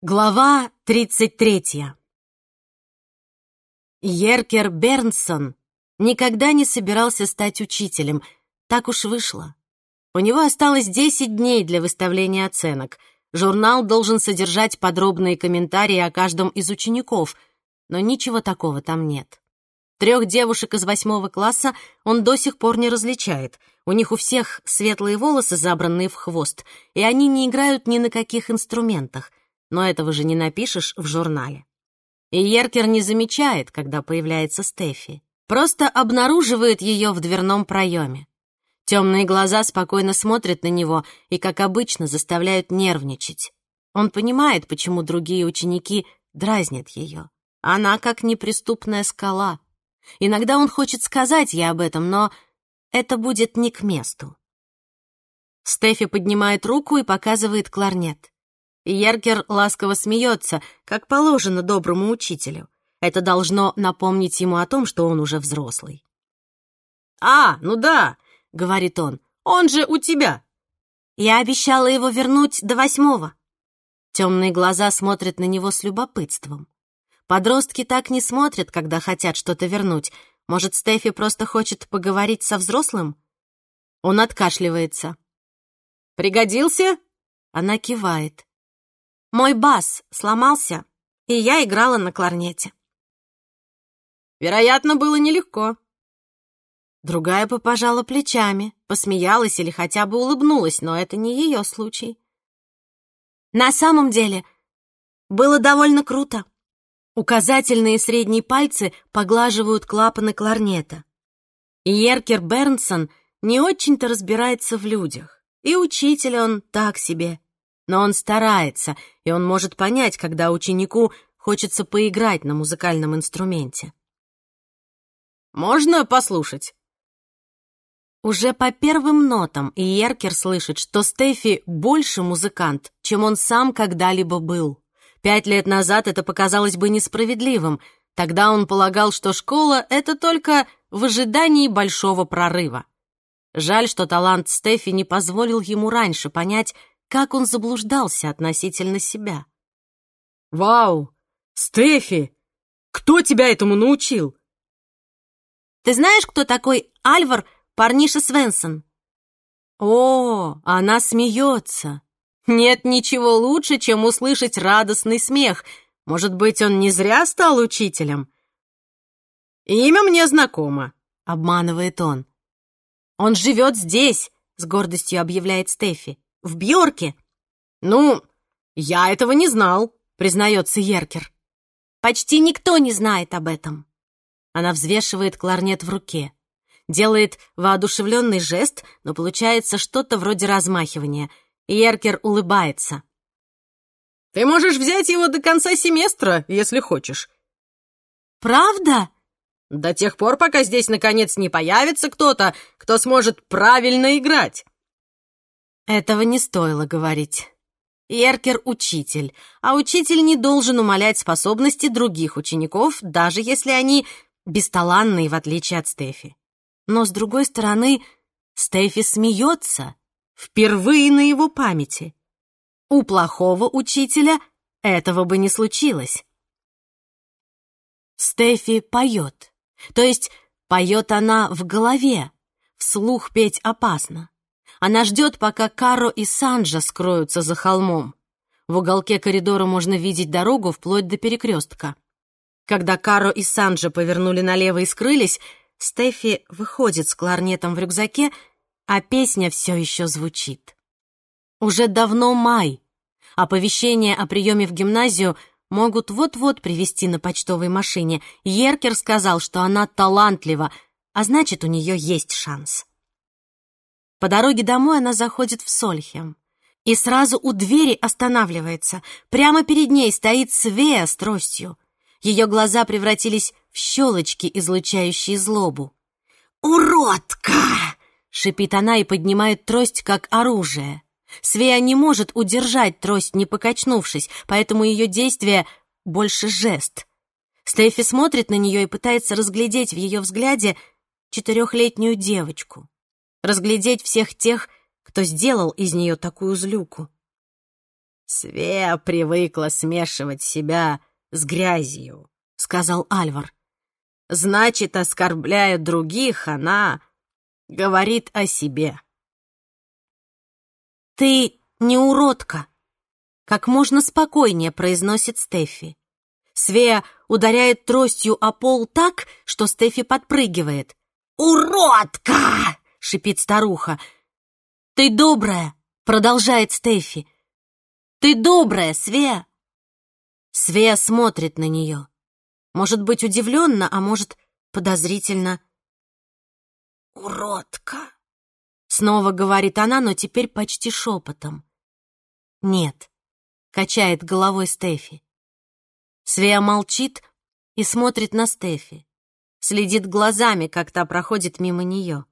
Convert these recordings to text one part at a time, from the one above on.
Глава 33. Еркер Бернсон никогда не собирался стать учителем. Так уж вышло. У него осталось 10 дней для выставления оценок. Журнал должен содержать подробные комментарии о каждом из учеников, но ничего такого там нет. Трех девушек из восьмого класса он до сих пор не различает. У них у всех светлые волосы, забранные в хвост, и они не играют ни на каких инструментах но этого же не напишешь в журнале. И Еркер не замечает, когда появляется Стефи. Просто обнаруживает ее в дверном проеме. Темные глаза спокойно смотрят на него и, как обычно, заставляют нервничать. Он понимает, почему другие ученики дразнят ее. Она как неприступная скала. Иногда он хочет сказать ей об этом, но это будет не к месту. Стефи поднимает руку и показывает кларнет. Еркер ласково смеется, как положено доброму учителю. Это должно напомнить ему о том, что он уже взрослый. «А, ну да», — говорит он, — «он же у тебя». Я обещала его вернуть до восьмого. Темные глаза смотрят на него с любопытством. Подростки так не смотрят, когда хотят что-то вернуть. Может, Стефи просто хочет поговорить со взрослым? Он откашливается. «Пригодился?» Она кивает. Мой бас сломался, и я играла на кларнете. Вероятно, было нелегко. Другая попожала плечами, посмеялась или хотя бы улыбнулась, но это не ее случай. На самом деле, было довольно круто. Указательные и средние пальцы поглаживают клапаны кларнета. И Еркер Бернсон не очень-то разбирается в людях. И учитель он так себе но он старается, и он может понять, когда ученику хочется поиграть на музыкальном инструменте. «Можно послушать?» Уже по первым нотам Иеркер слышит, что Стефи больше музыкант, чем он сам когда-либо был. Пять лет назад это показалось бы несправедливым. Тогда он полагал, что школа — это только в ожидании большого прорыва. Жаль, что талант Стефи не позволил ему раньше понять, как он заблуждался относительно себя. «Вау! Стефи! Кто тебя этому научил?» «Ты знаешь, кто такой Альвар Парниша Свенсон?» «О, она смеется!» Нет ничего лучше, чем услышать радостный смех. Может быть, он не зря стал учителем? Имя мне знакомо, обманывает он. Он живет здесь, с гордостью объявляет Стефи в Бьорке. Ну, я этого не знал, признается Еркер. Почти никто не знает об этом. Она взвешивает кларнет в руке. Делает воодушевленный жест, но получается что-то вроде размахивания. Еркер улыбается. «Ты можешь взять его до конца семестра, если хочешь». «Правда?» «До тех пор, пока здесь, наконец, не появится кто-то, кто сможет правильно играть». Этого не стоило говорить. Еркер — учитель, а учитель не должен умалять способности других учеников, даже если они бесталанные, в отличие от Стефи. Но, с другой стороны, Стефи смеется впервые на его памяти. У плохого учителя этого бы не случилось. Стефи поет, то есть поет она в голове, вслух петь опасно. Она ждет, пока Каро и Санджа скроются за холмом. В уголке коридора можно видеть дорогу вплоть до перекрестка. Когда Каро и Санджа повернули налево и скрылись, Стефи выходит с кларнетом в рюкзаке, а песня все еще звучит. Уже давно май. Оповещения о приеме в гимназию могут вот-вот привезти на почтовой машине. Еркер сказал, что она талантлива, а значит, у нее есть шанс. По дороге домой она заходит в Сольхем. И сразу у двери останавливается. Прямо перед ней стоит Свея с тростью. Ее глаза превратились в щелочки, излучающие злобу. «Уродка!» — шипит она и поднимает трость как оружие. Свея не может удержать трость, не покачнувшись, поэтому ее действие больше жест. Стефи смотрит на нее и пытается разглядеть в ее взгляде четырехлетнюю девочку разглядеть всех тех, кто сделал из нее такую злюку. Свея привыкла смешивать себя с грязью, — сказал Альвар. Значит, оскорбляя других, она говорит о себе. «Ты не уродка!» Как можно спокойнее произносит Стефи. Свея ударяет тростью о пол так, что Стефи подпрыгивает. «Уродка!» — шипит старуха. «Ты добрая!» — продолжает Стефи. «Ты добрая, Свея!» Свея смотрит на нее. Может быть, удивленно, а может, подозрительно. «Уродка!» — снова говорит она, но теперь почти шепотом. «Нет», — качает головой Стефи. Свея молчит и смотрит на Стефи. Следит глазами, как та проходит мимо нее.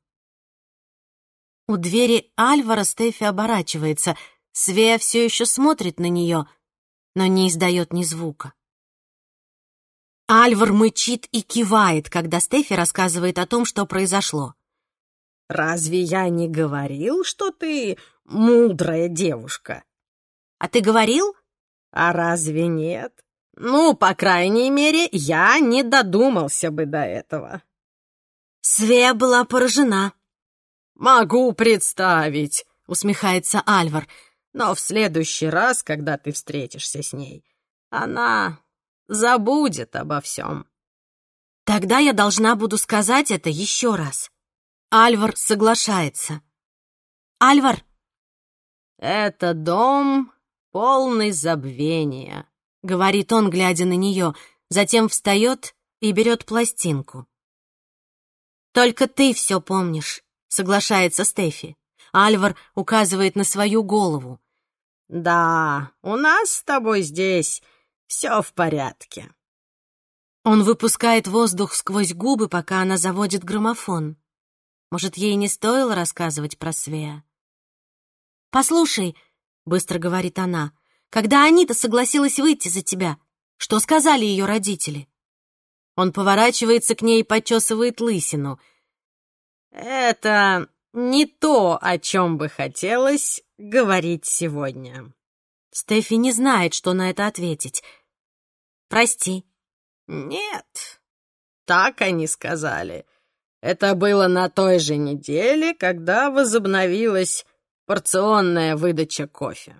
У двери Альвара Стефи оборачивается. Свея все еще смотрит на нее, но не издает ни звука. Альвар мычит и кивает, когда Стефи рассказывает о том, что произошло. «Разве я не говорил, что ты мудрая девушка?» «А ты говорил?» «А разве нет? Ну, по крайней мере, я не додумался бы до этого». Свея была поражена. «Могу представить», — усмехается Альвар. «Но в следующий раз, когда ты встретишься с ней, она забудет обо всем». «Тогда я должна буду сказать это еще раз». Альвар соглашается. «Альвар!» «Это дом, полный забвения», — говорит он, глядя на нее, затем встает и берет пластинку. «Только ты все помнишь», — соглашается Стефи. Альвар указывает на свою голову. «Да, у нас с тобой здесь все в порядке». Он выпускает воздух сквозь губы, пока она заводит граммофон. Может, ей не стоило рассказывать про Свея? «Послушай», — быстро говорит она, «когда Анита согласилась выйти за тебя, что сказали ее родители?» Он поворачивается к ней и почесывает лысину. «Это не то, о чем бы хотелось говорить сегодня». Стефи не знает, что на это ответить. «Прости». «Нет, так они сказали. Это было на той же неделе, когда возобновилась порционная выдача кофе».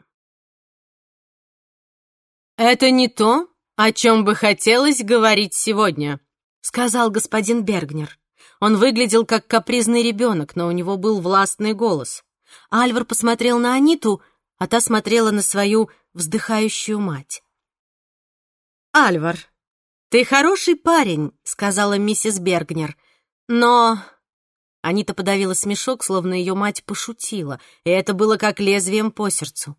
«Это не то, о чем бы хотелось говорить сегодня», — сказал господин Бергнер. Он выглядел как капризный ребенок, но у него был властный голос. Альвар посмотрел на Аниту, а та смотрела на свою вздыхающую мать. «Альвар, ты хороший парень», — сказала миссис Бергнер. «Но...» Анита подавила смешок, словно ее мать пошутила, и это было как лезвием по сердцу.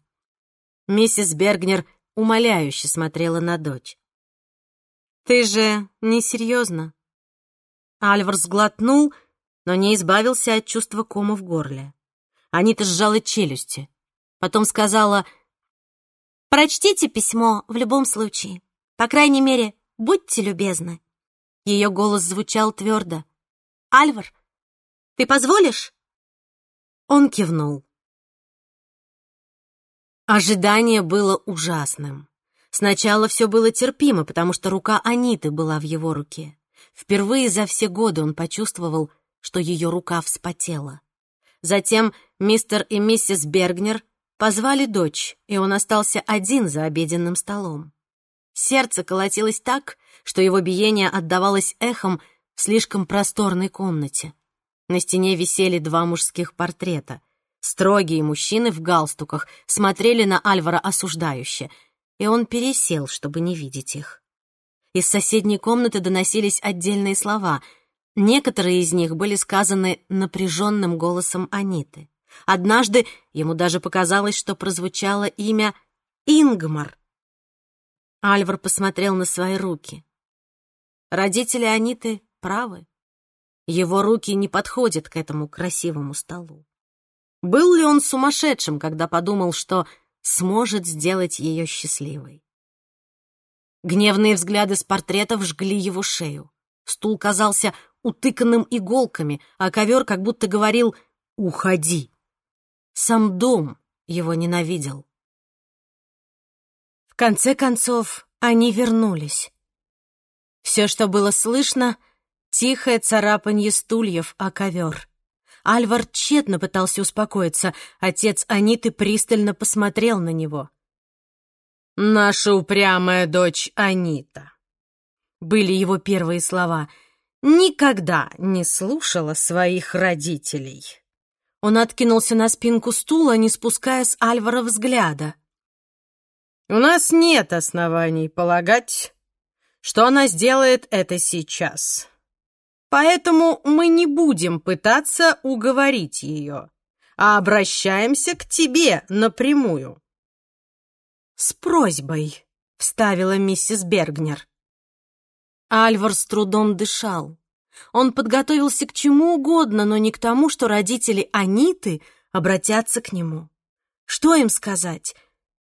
Миссис Бергнер умоляюще смотрела на дочь. «Ты же несерьезно?» Альвар сглотнул, но не избавился от чувства кома в горле. Анита сжала челюсти. Потом сказала, «Прочтите письмо в любом случае. По крайней мере, будьте любезны». Ее голос звучал твердо. «Альвар, ты позволишь?» Он кивнул. Ожидание было ужасным. Сначала все было терпимо, потому что рука Аниты была в его руке. Впервые за все годы он почувствовал, что ее рука вспотела. Затем мистер и миссис Бергнер позвали дочь, и он остался один за обеденным столом. Сердце колотилось так, что его биение отдавалось эхом в слишком просторной комнате. На стене висели два мужских портрета. Строгие мужчины в галстуках смотрели на Альвара осуждающе, и он пересел, чтобы не видеть их. Из соседней комнаты доносились отдельные слова. Некоторые из них были сказаны напряженным голосом Аниты. Однажды ему даже показалось, что прозвучало имя Ингмар. Альвар посмотрел на свои руки. Родители Аниты правы. Его руки не подходят к этому красивому столу. Был ли он сумасшедшим, когда подумал, что сможет сделать ее счастливой? Гневные взгляды с портретов жгли его шею. Стул казался утыканным иголками, а ковер как будто говорил «Уходи». Сам дом его ненавидел. конце концов, они вернулись. Все, что было слышно, тихое царапанье стульев о ковер. Альвар тщетно пытался успокоиться. Отец Аниты пристально посмотрел на него. «Наша упрямая дочь Анита», — были его первые слова, — «никогда не слушала своих родителей». Он откинулся на спинку стула, не спуская с Альвара взгляда. «У нас нет оснований полагать, что она сделает это сейчас. Поэтому мы не будем пытаться уговорить ее, а обращаемся к тебе напрямую». «С просьбой», — вставила миссис Бергнер. Альвар с трудом дышал. Он подготовился к чему угодно, но не к тому, что родители Аниты обратятся к нему. Что им сказать?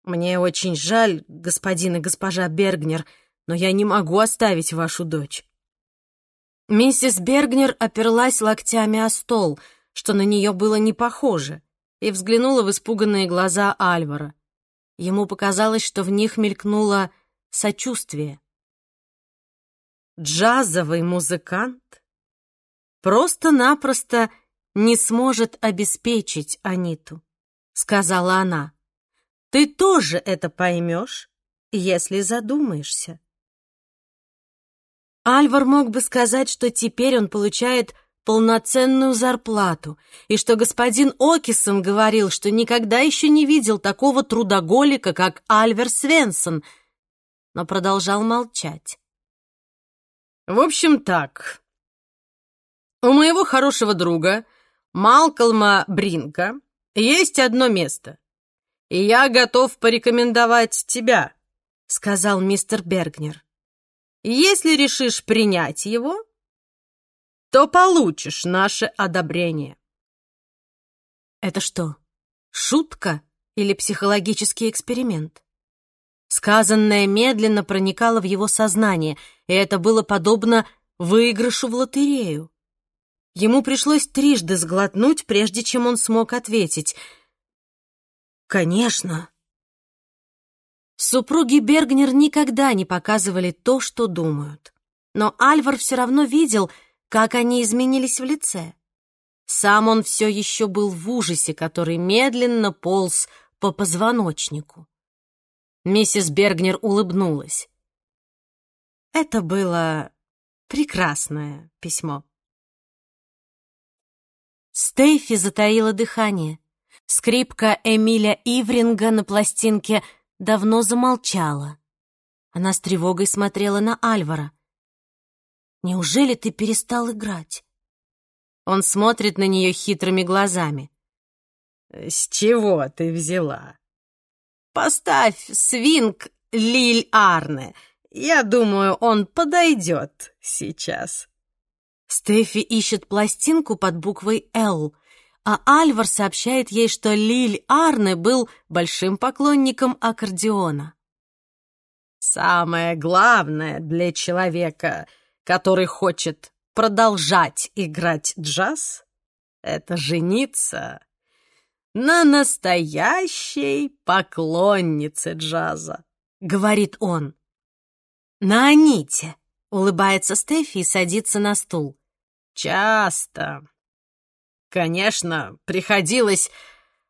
«Мне очень жаль, господин и госпожа Бергнер, но я не могу оставить вашу дочь». Миссис Бергнер оперлась локтями о стол, что на нее было не похоже, и взглянула в испуганные глаза Альвара. Ему показалось, что в них мелькнуло сочувствие. Джазовый музыкант просто-напросто не сможет обеспечить Аниту, сказала она. Ты тоже это поймешь, если задумаешься. Альвар мог бы сказать, что теперь он получает полноценную зарплату, и что господин Окисон говорил, что никогда еще не видел такого трудоголика, как Альвер Свенсон, но продолжал молчать. «В общем, так. У моего хорошего друга, Малкольма Бринка, есть одно место, и я готов порекомендовать тебя», — сказал мистер Бергнер. Если решишь принять его, то получишь наше одобрение. Это что, шутка или психологический эксперимент? Сказанное медленно проникало в его сознание, и это было подобно выигрышу в лотерею. Ему пришлось трижды сглотнуть, прежде чем он смог ответить. «Конечно, Супруги Бергнер никогда не показывали то, что думают. Но Альвар все равно видел, как они изменились в лице. Сам он все еще был в ужасе, который медленно полз по позвоночнику. Миссис Бергнер улыбнулась. Это было прекрасное письмо. Стейфи затаила дыхание. Скрипка Эмиля Ивринга на пластинке давно замолчала. Она с тревогой смотрела на Альвара. «Неужели ты перестал играть?» Он смотрит на нее хитрыми глазами. «С чего ты взяла?» «Поставь свинг Лиль Арне. Я думаю, он подойдет сейчас». Стефи ищет пластинку под буквой «Л», а Альвар сообщает ей, что Лиль Арне был большим поклонником аккордеона. «Самое главное для человека, который хочет продолжать играть джаз, это жениться на настоящей поклоннице джаза», — говорит он. «На Аните», — улыбается Стефи и садится на стул. «Часто Конечно, приходилось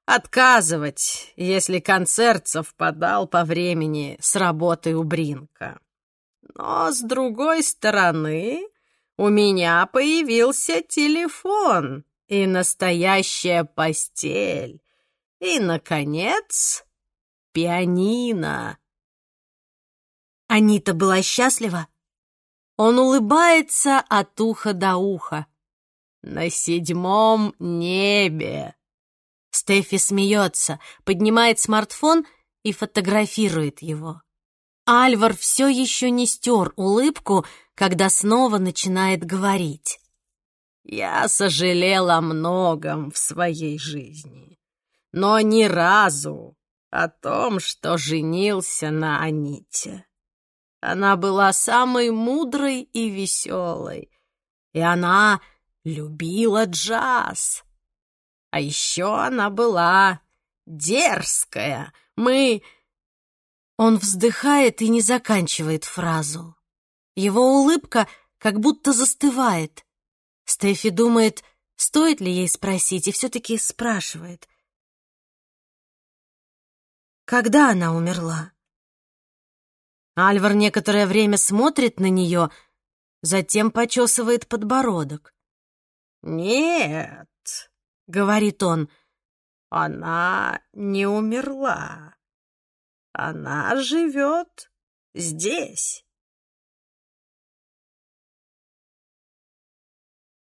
отказывать, если концерт совпадал по времени с работой у Бринка. Но, с другой стороны, у меня появился телефон и настоящая постель. И, наконец, пианино. Анита была счастлива. Он улыбается от уха до уха на седьмом небе. Стефи смеется, поднимает смартфон и фотографирует его. Альвар все еще не стер улыбку, когда снова начинает говорить. «Я сожалел о многом в своей жизни, но ни разу о том, что женился на Аните. Она была самой мудрой и веселой, и она любила джаз. А еще она была дерзкая. Мы... Он вздыхает и не заканчивает фразу. Его улыбка как будто застывает. Стефи думает, стоит ли ей спросить, и все-таки спрашивает. Когда она умерла? Альвар некоторое время смотрит на нее, затем почесывает подбородок. «Нет», — говорит он, — «она не умерла. Она живет здесь».